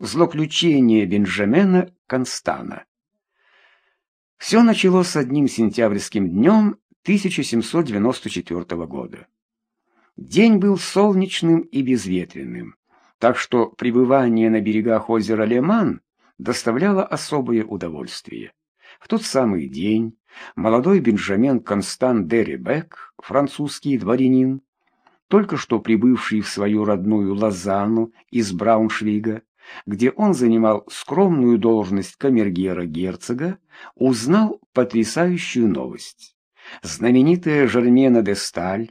Злоключение Бенджамена Констана. Все началось с одним сентябрьским днем 1794 года. День был солнечным и безветренным, так что пребывание на берегах озера Леман доставляло особое удовольствие. В тот самый день молодой Бенджамен Констан де Ребек, французский дворянин, только что прибывший в свою родную Лозанну из Брауншвига, где он занимал скромную должность камергера герцога, узнал потрясающую новость. Знаменитая Жермена де Сталь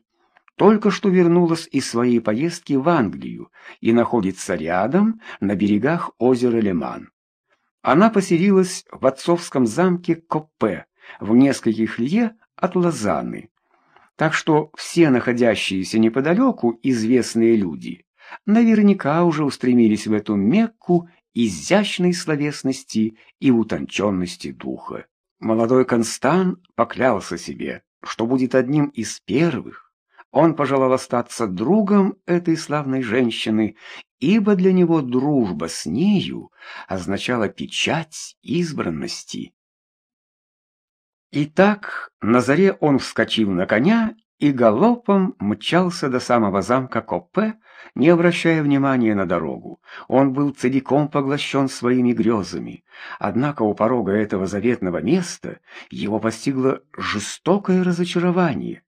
только что вернулась из своей поездки в Англию и находится рядом, на берегах озера Леман. Она поселилась в отцовском замке Коппе, в нескольких лье от Лозанны. Так что все находящиеся неподалеку известные люди наверняка уже устремились в эту Мекку изящной словесности и утонченности духа. Молодой Констан поклялся себе, что будет одним из первых. Он пожелал остаться другом этой славной женщины, ибо для него дружба с нею означала печать избранности. Итак, на заре он вскочил на коня и галопом мчался до самого замка Копе, не обращая внимания на дорогу. Он был целиком поглощен своими грезами. Однако у порога этого заветного места его постигло жестокое разочарование.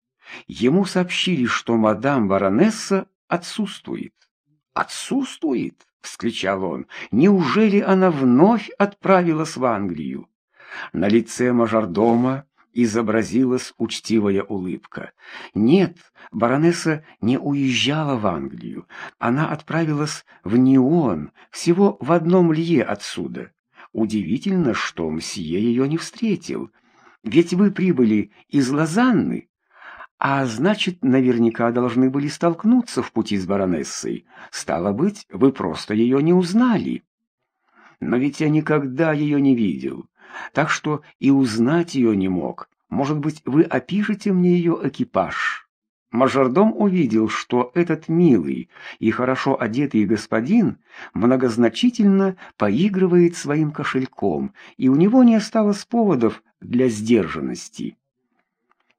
Ему сообщили, что мадам баронесса отсутствует. «Отсутствует?» — вскричал он. «Неужели она вновь отправилась в Англию?» На лице мажордома изобразилась учтивая улыбка. Нет, баронесса не уезжала в Англию. Она отправилась в Неон, всего в одном лье отсюда. Удивительно, что мсье ее не встретил. Ведь вы прибыли из Лозанны, а значит, наверняка должны были столкнуться в пути с баронессой. Стало быть, вы просто ее не узнали. Но ведь я никогда ее не видел так что и узнать ее не мог. Может быть, вы опишете мне ее экипаж?» Мажордом увидел, что этот милый и хорошо одетый господин многозначительно поигрывает своим кошельком, и у него не осталось поводов для сдержанности.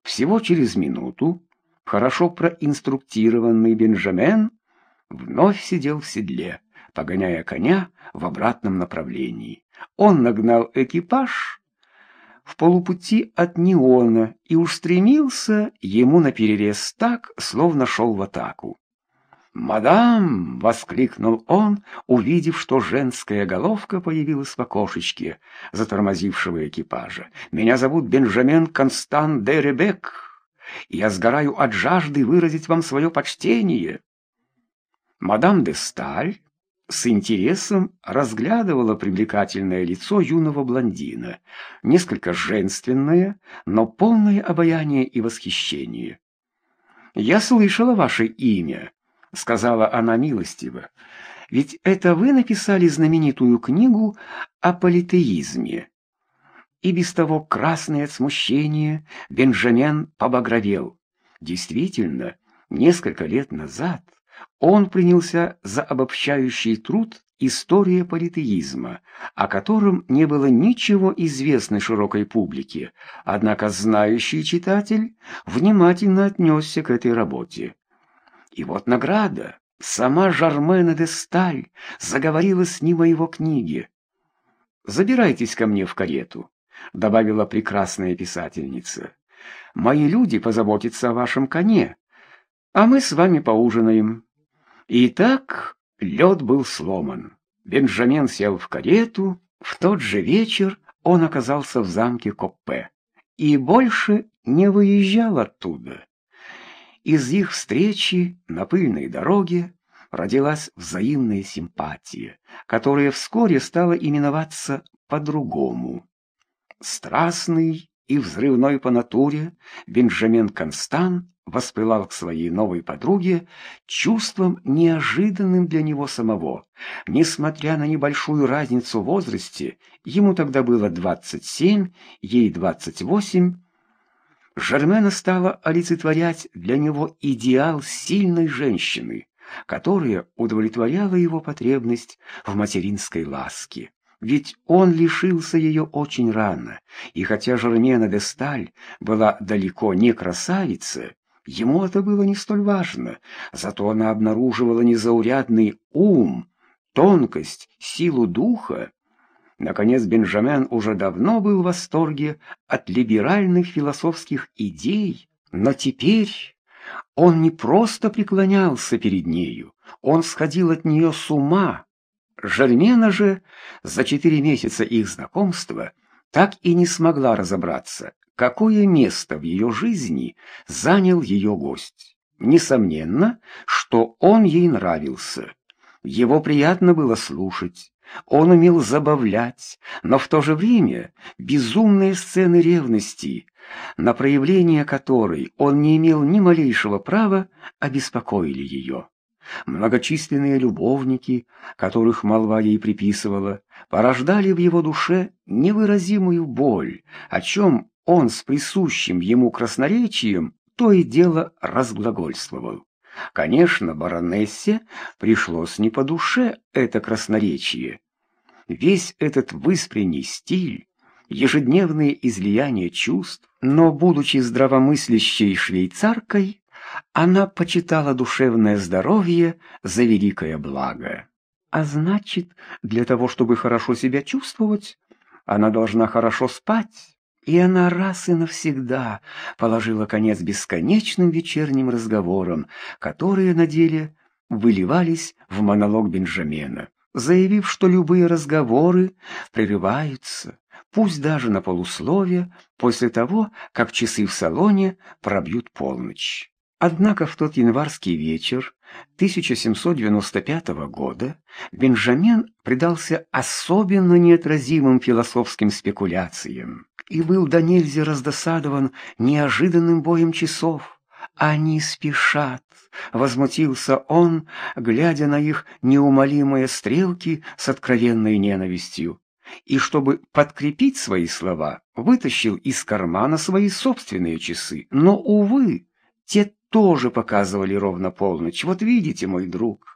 Всего через минуту хорошо проинструктированный Бенджамен вновь сидел в седле, погоняя коня в обратном направлении. Он нагнал экипаж в полупути от Неона и устремился ему наперерез так, словно шел в атаку. «Мадам!» — воскликнул он, увидев, что женская головка появилась в окошечке затормозившего экипажа. «Меня зовут Бенджамен Констан де Ребек. Я сгораю от жажды выразить вам свое почтение». Мадам де Сталь с интересом разглядывала привлекательное лицо юного блондина, несколько женственное, но полное обаяние и восхищение. «Я слышала ваше имя», — сказала она милостиво, — «ведь это вы написали знаменитую книгу о политеизме». И без того красное от смущения Бенджамен побагровел. Действительно, несколько лет назад он принялся за обобщающий труд «История политеизма», о котором не было ничего известно широкой публике, однако знающий читатель внимательно отнесся к этой работе. И вот награда. Сама Жармена де Сталь заговорила с ним о его книге. «Забирайтесь ко мне в карету», — добавила прекрасная писательница. «Мои люди позаботятся о вашем коне, а мы с вами поужинаем». Итак, лед был сломан. Бенджамин сел в карету. В тот же вечер он оказался в замке Коппе и больше не выезжал оттуда. Из их встречи на пыльной дороге родилась взаимная симпатия, которая вскоре стала именоваться по-другому. Страстный и взрывной по натуре Бенджамин Констан воспылал к своей новой подруге чувством неожиданным для него самого. Несмотря на небольшую разницу в возрасте, ему тогда было 27, ей 28, Жермена стала олицетворять для него идеал сильной женщины, которая удовлетворяла его потребность в материнской ласке. Ведь он лишился ее очень рано, и хотя Жермена де Сталь была далеко не красавица, ему это было не столь важно, зато она обнаруживала незаурядный ум, тонкость, силу духа. Наконец, Бенджамен уже давно был в восторге от либеральных философских идей, но теперь он не просто преклонялся перед нею, он сходил от нее с ума. Жермена же за четыре месяца их знакомства так и не смогла разобраться, какое место в ее жизни занял ее гость. Несомненно, что он ей нравился. Его приятно было слушать, он умел забавлять, но в то же время безумные сцены ревности, на проявление которой он не имел ни малейшего права, обеспокоили ее. Многочисленные любовники, которых молва ей приписывала, порождали в его душе невыразимую боль, о чем он с присущим ему красноречием то и дело разглагольствовал. Конечно, баронессе пришлось не по душе это красноречие. Весь этот выспренний стиль, ежедневные излияния чувств, но, будучи здравомыслящей швейцаркой, она почитала душевное здоровье за великое благо. А значит, для того, чтобы хорошо себя чувствовать, она должна хорошо спать. И она раз и навсегда положила конец бесконечным вечерним разговорам, которые на деле выливались в монолог Бенджамена, заявив, что любые разговоры прерываются, пусть даже на полусловие, после того, как часы в салоне пробьют полночь. Однако в тот январский вечер 1795 года Бенджамен предался особенно неотразимым философским спекуляциям и был до нельзя раздосадован неожиданным боем часов. «Они спешат!» — возмутился он, глядя на их неумолимые стрелки с откровенной ненавистью. И чтобы подкрепить свои слова, вытащил из кармана свои собственные часы. Но, увы, те тоже показывали ровно полночь. Вот видите, мой друг,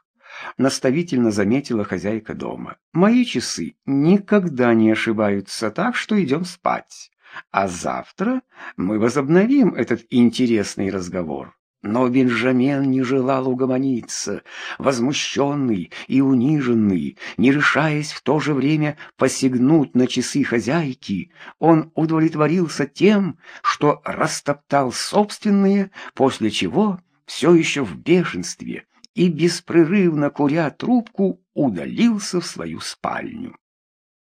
наставительно заметила хозяйка дома. Мои часы никогда не ошибаются, так что идем спать. А завтра мы возобновим этот интересный разговор. Но Бенджамен не желал угомониться, возмущенный и униженный, не решаясь в то же время посягнуть на часы хозяйки, он удовлетворился тем, что растоптал собственные, после чего, все еще в бешенстве и беспрерывно куря трубку, удалился в свою спальню.